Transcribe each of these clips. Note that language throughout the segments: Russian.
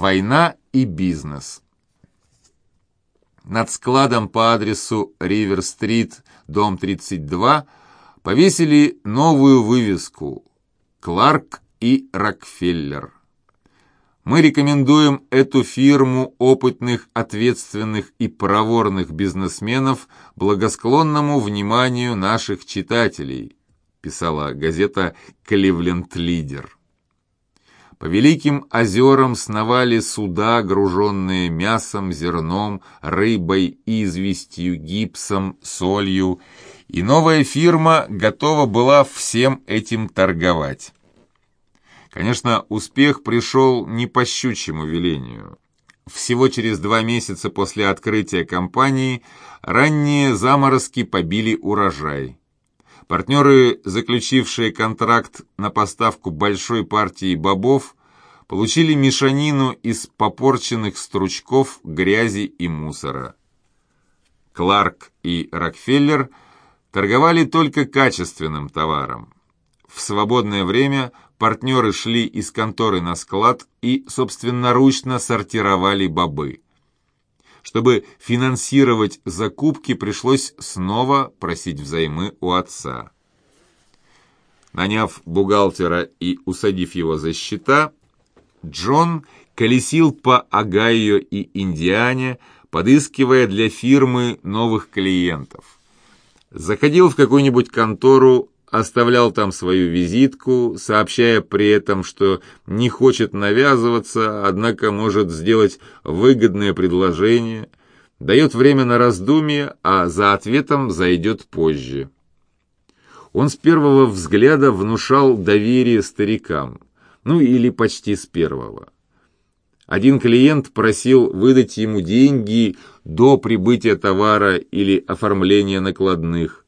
Война и бизнес. Над складом по адресу Ривер-стрит, дом 32, повесили новую вывеску «Кларк и Рокфеллер». Мы рекомендуем эту фирму опытных, ответственных и проворных бизнесменов благосклонному вниманию наших читателей, писала газета «Кливленд Лидер». По великим озерам сновали суда, груженные мясом, зерном, рыбой, известью, гипсом, солью, и новая фирма готова была всем этим торговать. Конечно, успех пришел не по щучьему велению. Всего через два месяца после открытия компании ранние заморозки побили урожай. Партнеры, заключившие контракт на поставку большой партии бобов, получили мешанину из попорченных стручков, грязи и мусора. Кларк и Рокфеллер торговали только качественным товаром. В свободное время партнеры шли из конторы на склад и собственноручно сортировали бобы. Чтобы финансировать закупки, пришлось снова просить взаймы у отца. Наняв бухгалтера и усадив его за счета, Джон колесил по Огайо и Индиане, подыскивая для фирмы новых клиентов. Заходил в какую-нибудь контору оставлял там свою визитку, сообщая при этом, что не хочет навязываться, однако может сделать выгодное предложение, дает время на раздумье, а за ответом зайдет позже. Он с первого взгляда внушал доверие старикам, ну или почти с первого. Один клиент просил выдать ему деньги до прибытия товара или оформления накладных,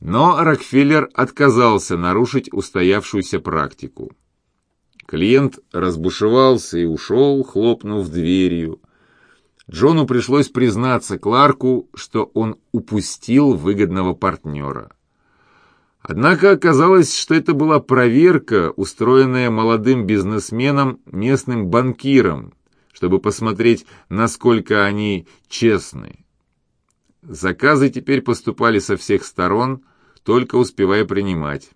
но Рокфеллер отказался нарушить устоявшуюся практику. Клиент разбушевался и ушел, хлопнув дверью. Джону пришлось признаться Кларку, что он упустил выгодного партнера. Однако оказалось, что это была проверка, устроенная молодым бизнесменом, местным банкиром, чтобы посмотреть, насколько они честны. Заказы теперь поступали со всех сторон, только успевая принимать.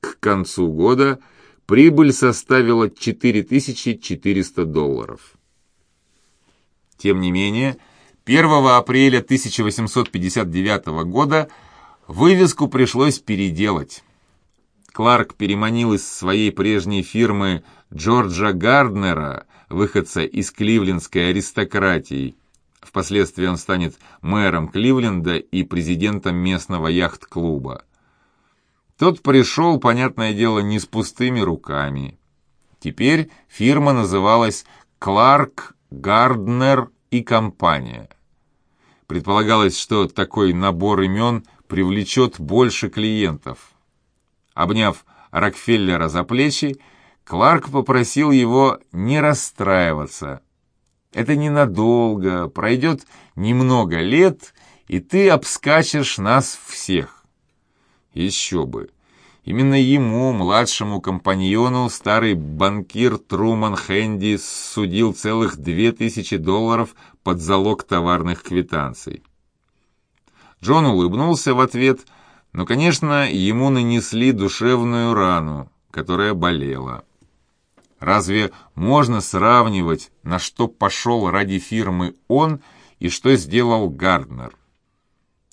К концу года прибыль составила 4400 долларов. Тем не менее, 1 апреля 1859 года вывеску пришлось переделать. Кларк переманил из своей прежней фирмы Джорджа Гарднера, выходца из кливлендской аристократии, Впоследствии он станет мэром Кливленда и президентом местного яхт-клуба. Тот пришел, понятное дело, не с пустыми руками. Теперь фирма называлась «Кларк, Гарднер и компания». Предполагалось, что такой набор имен привлечет больше клиентов. Обняв Рокфеллера за плечи, Кларк попросил его не расстраиваться – это ненадолго, пройдет немного лет, и ты обскачешь нас всех. Еще бы. Именно ему, младшему компаньону, старый банкир Труман Хэнди судил целых две тысячи долларов под залог товарных квитанций. Джон улыбнулся в ответ, но, конечно, ему нанесли душевную рану, которая болела. Разве можно сравнивать, на что пошел ради фирмы он и что сделал Гарднер?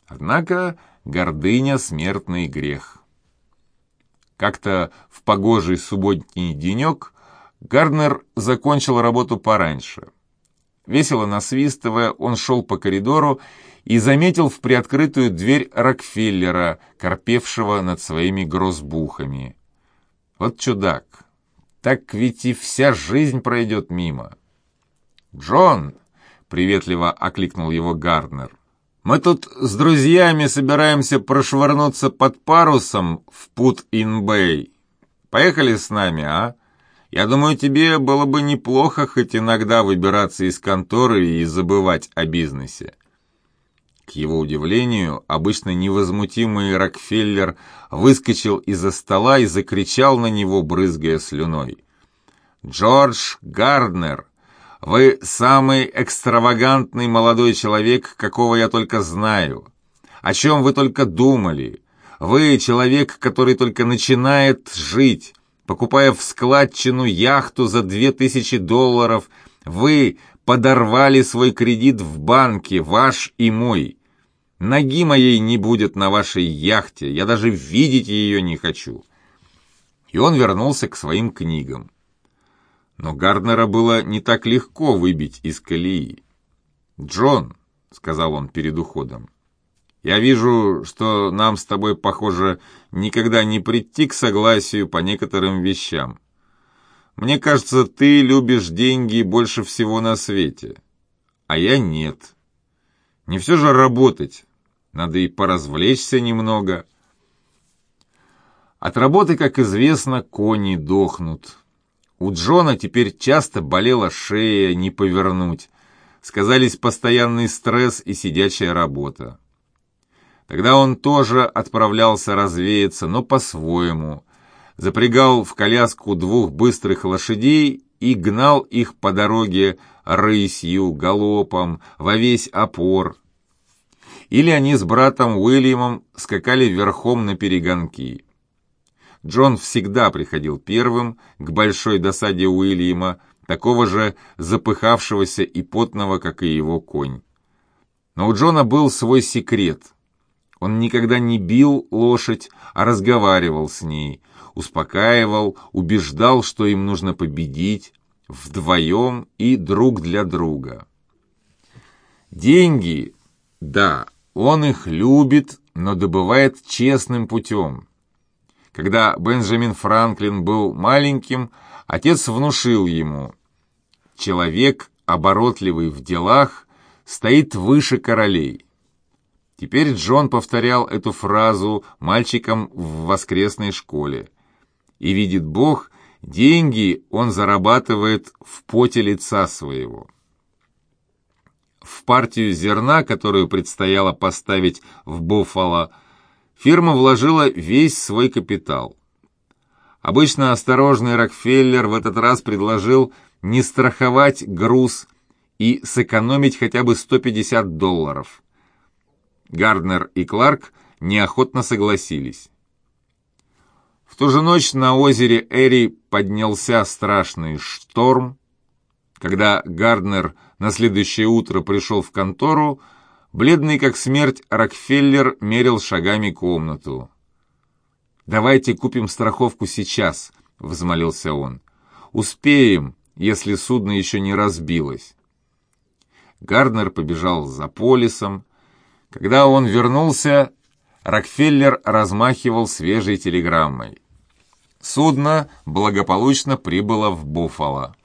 Однако гордыня – смертный грех. Как-то в погожий субботний денек Гарднер закончил работу пораньше. Весело насвистывая, он шел по коридору и заметил в приоткрытую дверь Рокфеллера, корпевшего над своими грозбухами. Вот чудак так ведь и вся жизнь пройдет мимо. «Джон!» — приветливо окликнул его Гарднер. «Мы тут с друзьями собираемся прошвырнуться под парусом в Пут-Ин-Бэй. Поехали с нами, а? Я думаю, тебе было бы неплохо хоть иногда выбираться из конторы и забывать о бизнесе». К его удивлению, обычно невозмутимый Рокфеллер выскочил из-за стола и закричал на него, брызгая слюной. «Джордж Гарднер, Вы самый экстравагантный молодой человек, какого я только знаю. О чем вы только думали? Вы человек, который только начинает жить, покупая в складчину яхту за две тысячи долларов. Вы подорвали свой кредит в банке, ваш и мой. Ноги моей не будет на вашей яхте, я даже видеть ее не хочу». И он вернулся к своим книгам. Но Гарднера было не так легко выбить из колеи. «Джон», — сказал он перед уходом, — «я вижу, что нам с тобой, похоже, никогда не прийти к согласию по некоторым вещам. Мне кажется, ты любишь деньги больше всего на свете, а я нет. Не все же работать, надо и поразвлечься немного». От работы, как известно, кони дохнут. У Джона теперь часто болела шея, не повернуть. Сказались постоянный стресс и сидячая работа. Тогда он тоже отправлялся развеяться, но по-своему. Запрягал в коляску двух быстрых лошадей и гнал их по дороге рысью, галопом, во весь опор. Или они с братом Уильямом скакали верхом на перегонки. Джон всегда приходил первым, к большой досаде Уильяма, такого же запыхавшегося и потного, как и его конь. Но у Джона был свой секрет. Он никогда не бил лошадь, а разговаривал с ней, успокаивал, убеждал, что им нужно победить, вдвоем и друг для друга. Деньги, да, он их любит, но добывает честным путем. Когда Бенджамин Франклин был маленьким, отец внушил ему, «Человек, оборотливый в делах, стоит выше королей». Теперь Джон повторял эту фразу мальчикам в воскресной школе. И видит Бог, деньги он зарабатывает в поте лица своего. В партию зерна, которую предстояло поставить в Буффало, фирма вложила весь свой капитал. Обычно осторожный Рокфеллер в этот раз предложил не страховать груз и сэкономить хотя бы 150 долларов. Гарднер и Кларк неохотно согласились. В ту же ночь на озере Эри поднялся страшный шторм. Когда Гарднер на следующее утро пришел в контору, Бледный как смерть, Рокфеллер мерил шагами комнату. «Давайте купим страховку сейчас», — взмолился он. «Успеем, если судно еще не разбилось». Гарднер побежал за полисом. Когда он вернулся, Рокфеллер размахивал свежей телеграммой. Судно благополучно прибыло в Буффало.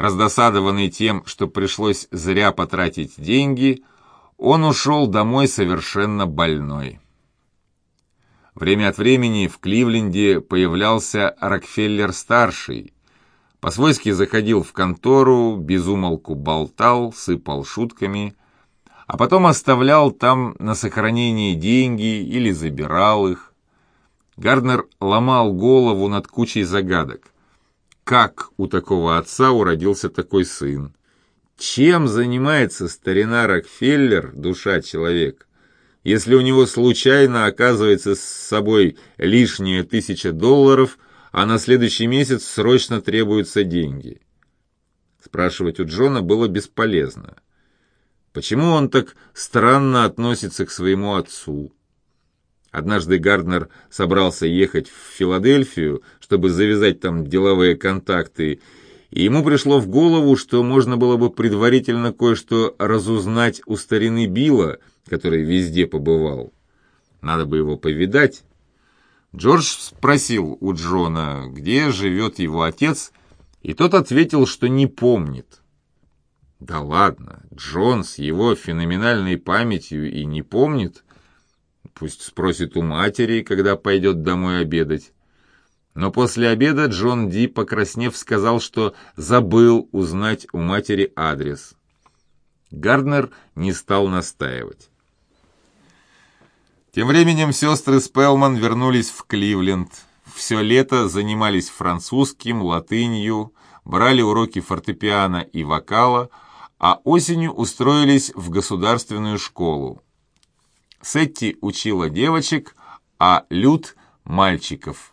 Раздосадованный тем, что пришлось зря потратить деньги, он ушел домой совершенно больной. Время от времени в Кливленде появлялся Рокфеллер-старший. По-свойски заходил в контору, безумолку болтал, сыпал шутками, а потом оставлял там на сохранение деньги или забирал их. Гарднер ломал голову над кучей загадок. Как у такого отца уродился такой сын? Чем занимается старина Рокфеллер, душа человек, если у него случайно оказывается с собой лишняя тысяча долларов, а на следующий месяц срочно требуются деньги? Спрашивать у Джона было бесполезно. Почему он так странно относится к своему отцу? Однажды Гарднер собрался ехать в Филадельфию, чтобы завязать там деловые контакты, и ему пришло в голову, что можно было бы предварительно кое-что разузнать у старины Билла, который везде побывал. Надо бы его повидать. Джордж спросил у Джона, где живет его отец, и тот ответил, что не помнит. Да ладно, Джон с его феноменальной памятью и не помнит. Пусть спросит у матери, когда пойдет домой обедать. Но после обеда Джон Ди, покраснев, сказал, что забыл узнать у матери адрес. Гарднер не стал настаивать. Тем временем сестры Спелман вернулись в Кливленд. Все лето занимались французским, латынью, брали уроки фортепиано и вокала, а осенью устроились в государственную школу. Сетти учила девочек, а Люд – мальчиков.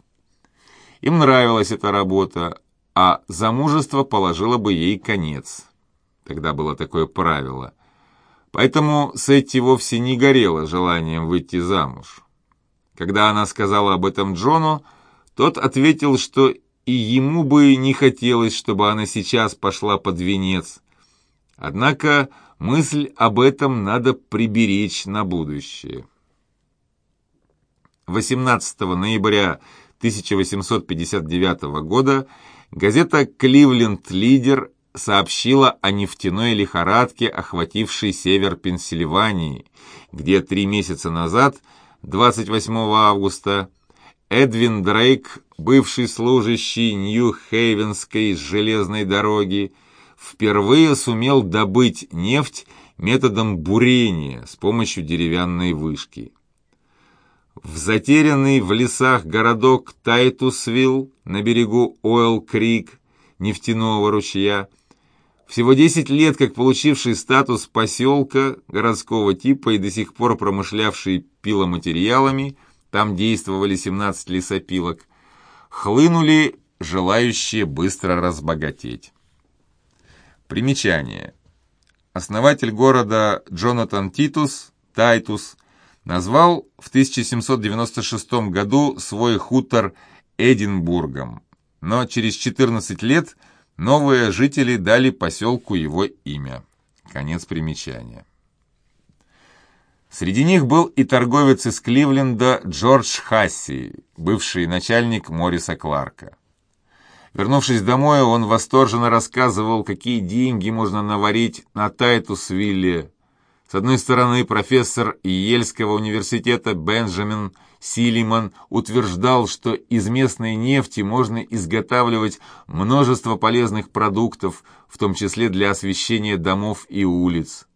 Им нравилась эта работа, а замужество положило бы ей конец. Тогда было такое правило. Поэтому Сетти вовсе не горела желанием выйти замуж. Когда она сказала об этом Джону, тот ответил, что и ему бы не хотелось, чтобы она сейчас пошла под венец. Однако мысль об этом надо приберечь на будущее. 18 ноября 1859 года газета «Кливленд Лидер» сообщила о нефтяной лихорадке, охватившей север Пенсильвании, где три месяца назад, 28 августа, Эдвин Дрейк, бывший служащий Нью-Хейвенской железной дороги, впервые сумел добыть нефть методом бурения с помощью деревянной вышки. В затерянный в лесах городок Тайтусвилл на берегу Ойл-Крик, нефтяного ручья, всего 10 лет как получивший статус поселка городского типа и до сих пор промышлявший пиломатериалами, там действовали 17 лесопилок, хлынули желающие быстро разбогатеть. Примечание. Основатель города Джонатан Титус, Тайтус, назвал в 1796 году свой хутор Эдинбургом, но через 14 лет – Новые жители дали поселку его имя. Конец примечания. Среди них был и торговец из Кливленда Джордж Хасси, бывший начальник Мориса Кларка. Вернувшись домой, он восторженно рассказывал, какие деньги можно наварить на Тайтусвилле. С одной стороны, профессор Ельского университета Бенджамин Силиман утверждал, что из местной нефти можно изготавливать множество полезных продуктов, в том числе для освещения домов и улиц.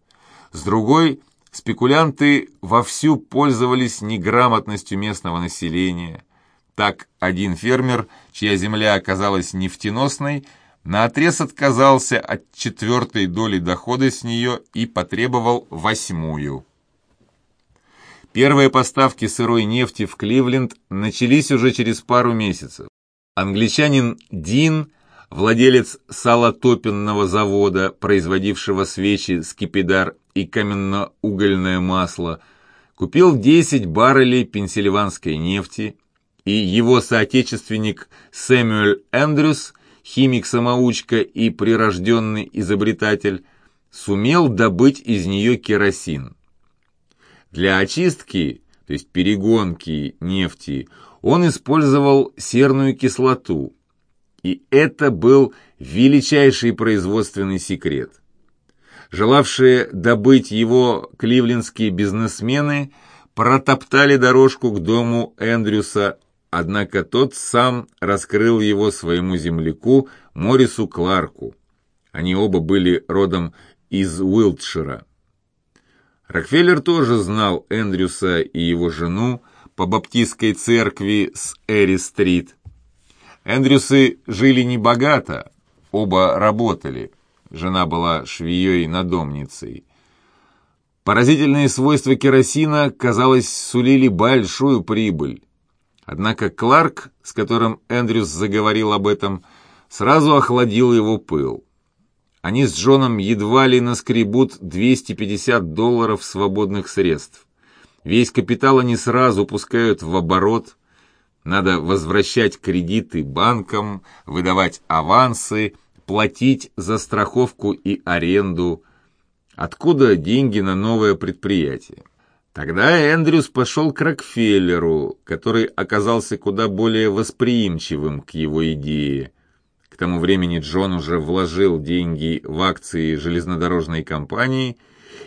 С другой, спекулянты вовсю пользовались неграмотностью местного населения. Так, один фермер, чья земля оказалась нефтеносной, наотрез отказался от четвертой доли дохода с нее и потребовал восьмую. Первые поставки сырой нефти в Кливленд начались уже через пару месяцев. Англичанин Дин, владелец салотопенного завода, производившего свечи, скипидар и каменно-угольное масло, купил 10 баррелей пенсильванской нефти, и его соотечественник Сэмюэль Эндрюс, химик-самоучка и прирожденный изобретатель, сумел добыть из нее керосин. Для очистки, то есть перегонки нефти, он использовал серную кислоту. И это был величайший производственный секрет. Желавшие добыть его кливлендские бизнесмены протоптали дорожку к дому Эндрюса, однако тот сам раскрыл его своему земляку Морису Кларку. Они оба были родом из Уилтшира. Рокфеллер тоже знал Эндрюса и его жену по баптистской церкви с Эри-стрит. Эндрюсы жили небогато, оба работали. Жена была швеей-надомницей. Поразительные свойства керосина, казалось, сулили большую прибыль. Однако Кларк, с которым Эндрюс заговорил об этом, сразу охладил его пыл. Они с Джоном едва ли наскребут 250 долларов свободных средств. Весь капитал они сразу пускают в оборот. Надо возвращать кредиты банкам, выдавать авансы, платить за страховку и аренду. Откуда деньги на новое предприятие? Тогда Эндрюс пошел к Рокфеллеру, который оказался куда более восприимчивым к его идее – тому времени Джон уже вложил деньги в акции железнодорожной компании,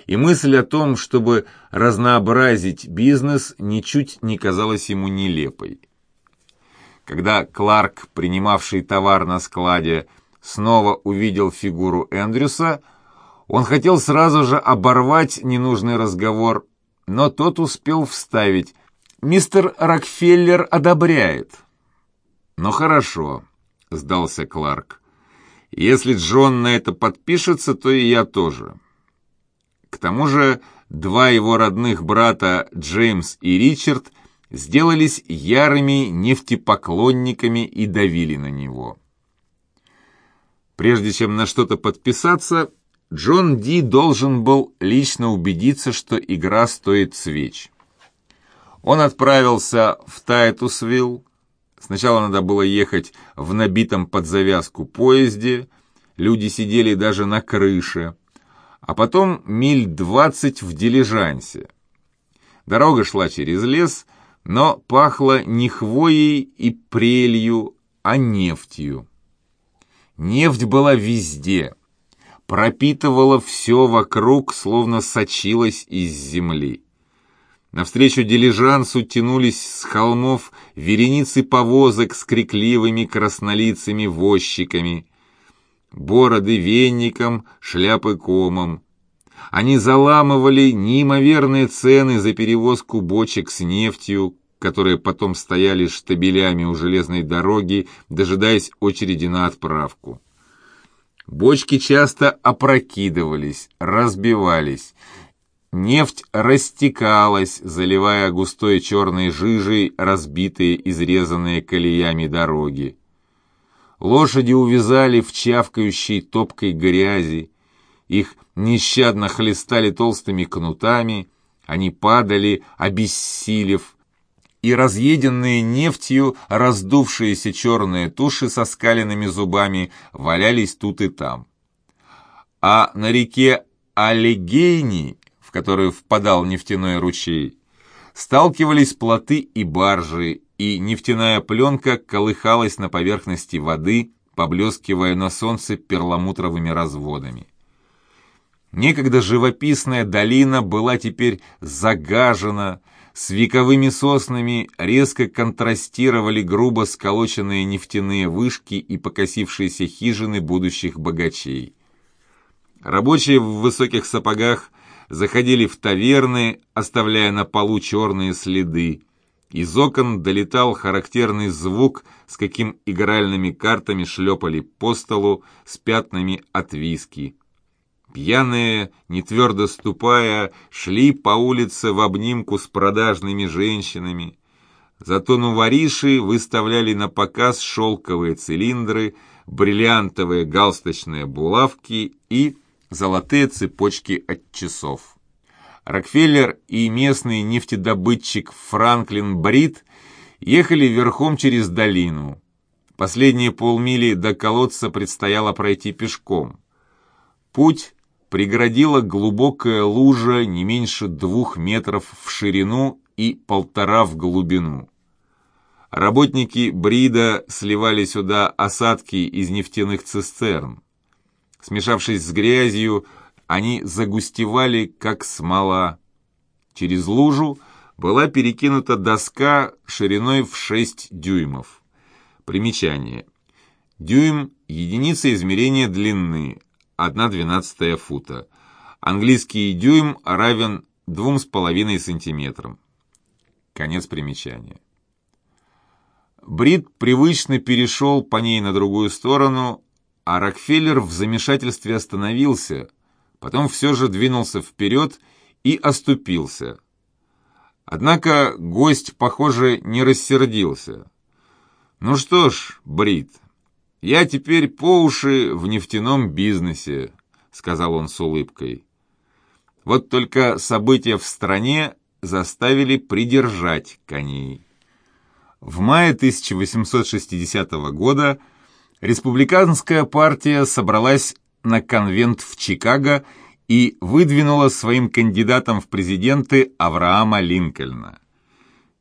и мысль о том, чтобы разнообразить бизнес, ничуть не казалась ему нелепой. Когда Кларк, принимавший товар на складе, снова увидел фигуру Эндрюса, он хотел сразу же оборвать ненужный разговор, но тот успел вставить «Мистер Рокфеллер одобряет». «Ну хорошо», сдался Кларк. Если Джон на это подпишется, то и я тоже. К тому же два его родных брата Джеймс и Ричард сделались ярыми нефтепоклонниками и давили на него. Прежде чем на что-то подписаться, Джон Ди должен был лично убедиться, что игра стоит свеч. Он отправился в Тайтусвилл. Сначала надо было ехать в набитом под завязку поезде, люди сидели даже на крыше, а потом миль двадцать в дилижансе. Дорога шла через лес, но пахло не хвоей и прелью, а нефтью. Нефть была везде, пропитывала все вокруг, словно сочилась из земли. Навстречу дилижансу тянулись с холмов вереницы повозок с крикливыми краснолицами возчиками, бороды венником, шляпы комом. Они заламывали неимоверные цены за перевозку бочек с нефтью, которые потом стояли штабелями у железной дороги, дожидаясь очереди на отправку. Бочки часто опрокидывались, разбивались. Нефть растекалась, заливая густой черной жижей разбитые, изрезанные колеями дороги. Лошади увязали в чавкающей топкой грязи, их нещадно хлестали толстыми кнутами, они падали, обессилев, и разъеденные нефтью раздувшиеся черные туши со скаленными зубами валялись тут и там. А на реке Аллегейни, в которую впадал нефтяной ручей, сталкивались плоты и баржи, и нефтяная пленка колыхалась на поверхности воды, поблескивая на солнце перламутровыми разводами. Некогда живописная долина была теперь загажена, с вековыми соснами резко контрастировали грубо сколоченные нефтяные вышки и покосившиеся хижины будущих богачей. Рабочие в высоких сапогах заходили в таверны, оставляя на полу черные следы. Из окон долетал характерный звук, с каким игральными картами шлепали по столу с пятнами от виски. Пьяные, не твердо ступая, шли по улице в обнимку с продажными женщинами. Зато нувориши выставляли на показ шелковые цилиндры, бриллиантовые галсточные булавки и золотые цепочки от часов. Рокфеллер и местный нефтедобытчик Франклин Брит ехали верхом через долину. Последние полмили до колодца предстояло пройти пешком. Путь преградила глубокая лужа не меньше двух метров в ширину и полтора в глубину. Работники Брида сливали сюда осадки из нефтяных цистерн. Смешавшись с грязью, они загустевали, как смола. Через лужу была перекинута доска шириной в 6 дюймов. Примечание. Дюйм – единица измерения длины, 1,12 фута. Английский дюйм равен 2,5 сантиметрам. Конец примечания. Брит привычно перешел по ней на другую сторону, а Рокфеллер в замешательстве остановился, потом все же двинулся вперед и оступился. Однако гость, похоже, не рассердился. «Ну что ж, Брит, «Я теперь по уши в нефтяном бизнесе», — сказал он с улыбкой. Вот только события в стране заставили придержать коней. В мае 1860 года республиканская партия собралась на конвент в Чикаго и выдвинула своим кандидатом в президенты Авраама Линкольна.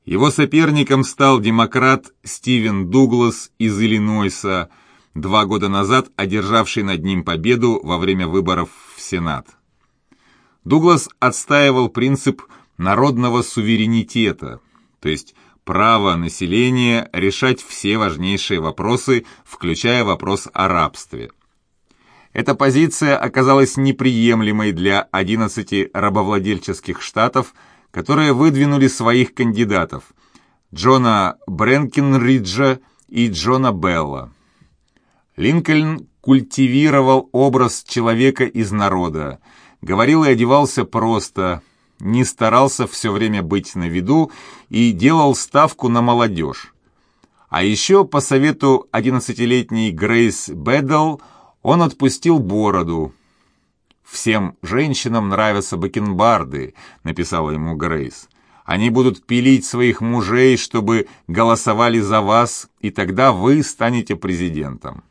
Его соперником стал демократ Стивен Дуглас из Иллинойса – два года назад одержавший над ним победу во время выборов в Сенат. Дуглас отстаивал принцип народного суверенитета, то есть право населения решать все важнейшие вопросы, включая вопрос о рабстве. Эта позиция оказалась неприемлемой для 11 рабовладельческих штатов, которые выдвинули своих кандидатов – Джона Бренкенриджа и Джона Белла. Линкольн культивировал образ человека из народа, говорил и одевался просто, не старался все время быть на виду и делал ставку на молодежь. А еще по совету 11-летней Грейс Бэддл он отпустил бороду. «Всем женщинам нравятся бакенбарды», — написала ему Грейс. «Они будут пилить своих мужей, чтобы голосовали за вас, и тогда вы станете президентом».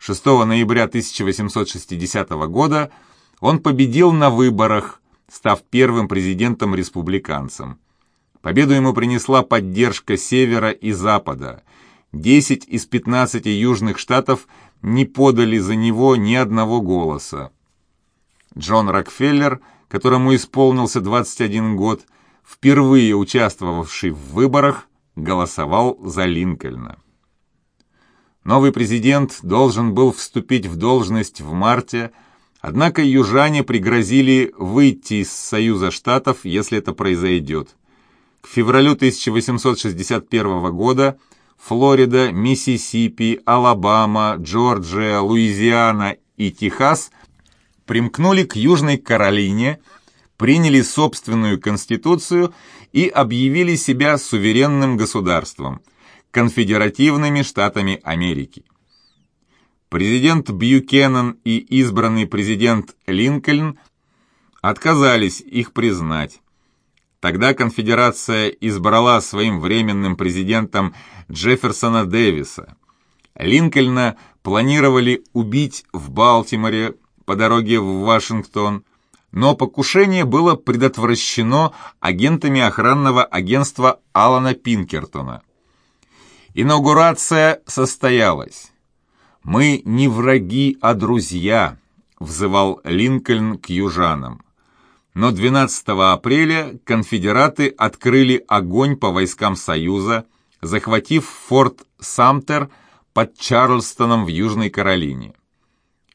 6 ноября 1860 года он победил на выборах, став первым президентом-республиканцем. Победу ему принесла поддержка Севера и Запада. 10 из 15 южных штатов не подали за него ни одного голоса. Джон Рокфеллер, которому исполнился 21 год, впервые участвовавший в выборах, голосовал за Линкольна. Новый президент должен был вступить в должность в марте, однако южане пригрозили выйти из Союза Штатов, если это произойдет. К февралю 1861 года Флорида, Миссисипи, Алабама, Джорджия, Луизиана и Техас примкнули к Южной Каролине, приняли собственную конституцию и объявили себя суверенным государством, конфедеративными штатами Америки. Президент Бьюкенен и избранный президент Линкольн отказались их признать. Тогда конфедерация избрала своим временным президентом Джефферсона Дэвиса. Линкольна планировали убить в Балтиморе по дороге в Вашингтон, но покушение было предотвращено агентами охранного агентства Алана Пинкертона. Инаугурация состоялась. «Мы не враги, а друзья», — взывал Линкольн к южанам но 12 апреля конфедераты открыли огонь по войскам Союза, захватив форт Самтер под Чарльстоном в Южной Каролине.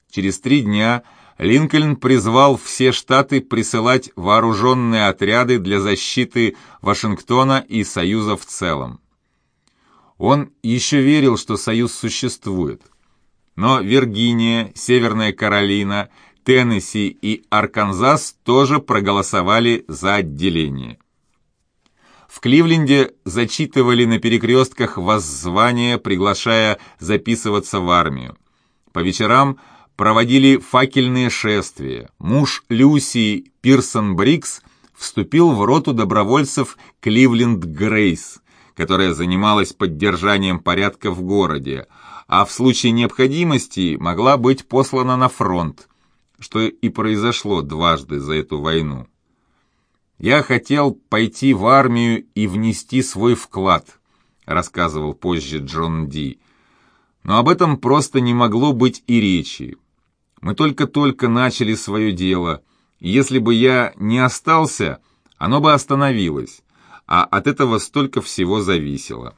Через три дня Линкольн призвал все штаты присылать вооруженные отряды для защиты Вашингтона и Союза в целом. Он еще верил, что Союз существует. Но Виргиния, Северная Каролина – Теннесси и Арканзас тоже проголосовали за отделение. В Кливленде зачитывали на перекрестках воззвания, приглашая записываться в армию. По вечерам проводили факельные шествия. Муж Люси, Пирсон Брикс, вступил в роту добровольцев Кливленд Грейс, которая занималась поддержанием порядка в городе, а в случае необходимости могла быть послана на фронт что и произошло дважды за эту войну. «Я хотел пойти в армию и внести свой вклад», рассказывал позже Джон Ди. «Но об этом просто не могло быть и речи. Мы только-только начали свое дело, и если бы я не остался, оно бы остановилось, а от этого столько всего зависело».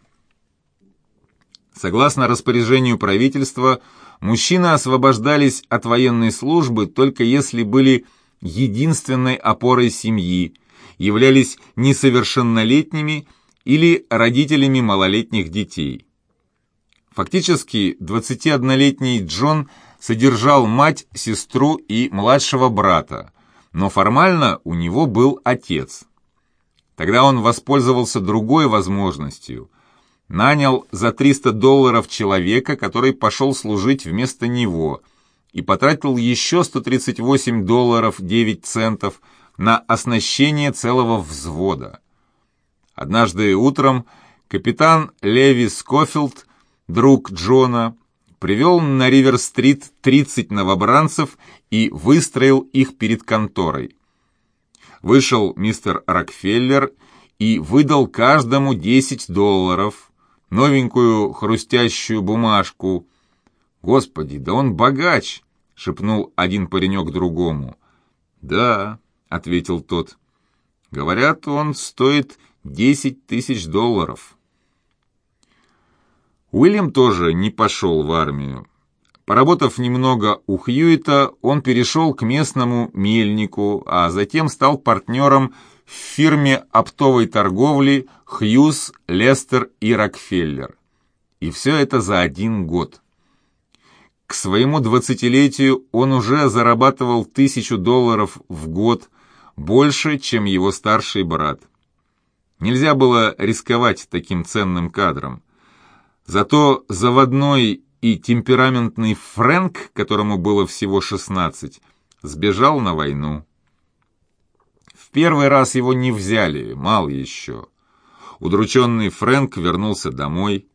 Согласно распоряжению правительства, мужчины освобождались от военной службы только если были единственной опорой семьи, являлись несовершеннолетними или родителями малолетних детей. Фактически 21-летний Джон содержал мать, сестру и младшего брата, но формально у него был отец. Тогда он воспользовался другой возможностью – нанял за 300 долларов человека, который пошел служить вместо него, и потратил еще 138 долларов 9 центов на оснащение целого взвода. Однажды утром капитан Леви Скофилд, друг Джона, привел на Ривер-стрит 30 новобранцев и выстроил их перед конторой. Вышел мистер Рокфеллер и выдал каждому 10 долларов, новенькую хрустящую бумажку. «Господи, да он богач!» — шепнул один паренек другому. «Да», — ответил тот. «Говорят, он стоит десять тысяч долларов». Уильям тоже не пошел в армию. Поработав немного у Хьюита, он перешел к местному мельнику, а затем стал партнером в фирме оптовой торговли Хьюз, Лестер и Рокфеллер. И все это за один год. К своему двадцатилетию он уже зарабатывал тысячу долларов в год, больше, чем его старший брат. Нельзя было рисковать таким ценным кадром. Зато заводной и темпераментный Фрэнк, которому было всего 16, сбежал на войну. В первый раз его не взяли, мал еще. Удрученный Фрэнк вернулся домой.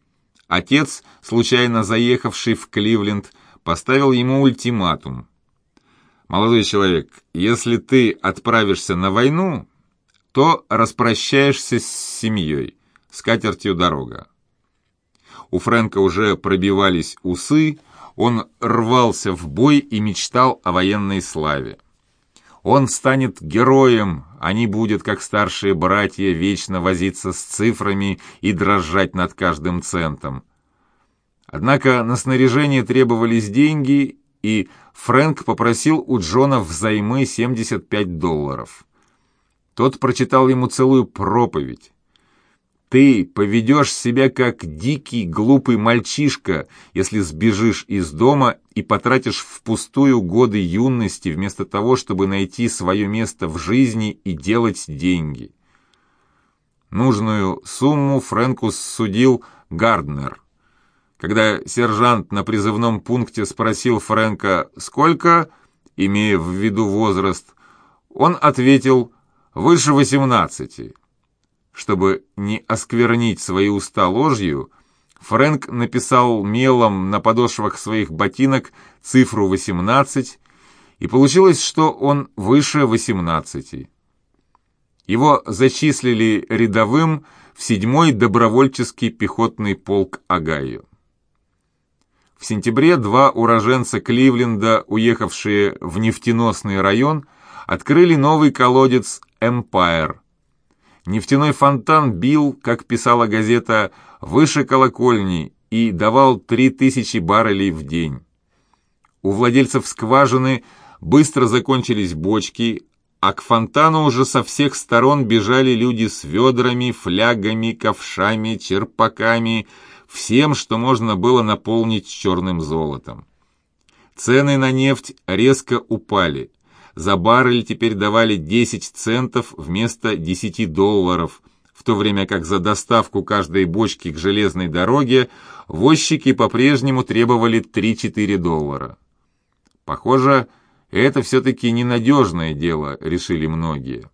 Отец, случайно заехавший в Кливленд, поставил ему ультиматум. «Молодой человек, если ты отправишься на войну, то распрощаешься с семьей, с катертью дорога. У Фрэнка уже пробивались усы, он рвался в бой и мечтал о военной славе. Он станет героем, а не будет, как старшие братья, вечно возиться с цифрами и дрожать над каждым центом. Однако на снаряжение требовались деньги, и Фрэнк попросил у Джона взаймы 75 долларов. Тот прочитал ему целую проповедь. Ты поведешь себя как дикий, глупый мальчишка, если сбежишь из дома и потратишь впустую годы юности вместо того, чтобы найти свое место в жизни и делать деньги. Нужную сумму Фрэнку судил Гарднер. Когда сержант на призывном пункте спросил Фрэнка «Сколько?», имея в виду возраст, он ответил «Выше восемнадцати». Чтобы не осквернить свои уста ложью, Фрэнк написал мелом на подошвах своих ботинок цифру 18, и получилось, что он выше 18. Его зачислили рядовым в 7-й добровольческий пехотный полк Агаю. В сентябре два уроженца Кливленда, уехавшие в нефтеносный район, открыли новый колодец «Эмпайр», Нефтяной фонтан бил, как писала газета, выше колокольни и давал 3000 баррелей в день. У владельцев скважины быстро закончились бочки, а к фонтану уже со всех сторон бежали люди с ведрами, флягами, ковшами, черпаками, всем, что можно было наполнить черным золотом. Цены на нефть резко упали – за баррель теперь давали 10 центов вместо 10 долларов, в то время как за доставку каждой бочки к железной дороге возчики по-прежнему требовали 3-4 доллара. Похоже, это все-таки ненадежное дело, решили многие.